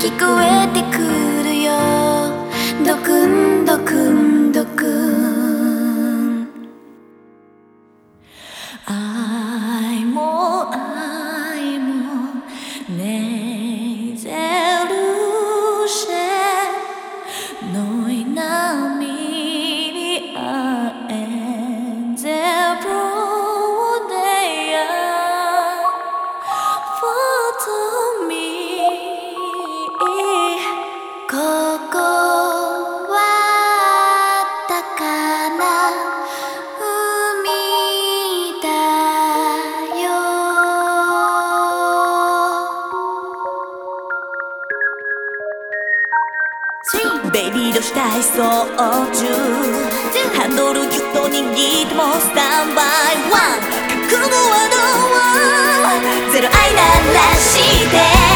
聞こえてくるよ。どくベリードしたい操縦。ハンドルギュッと握ってもスタンバイ。ワン。覚悟はどうゼロ愛ならして。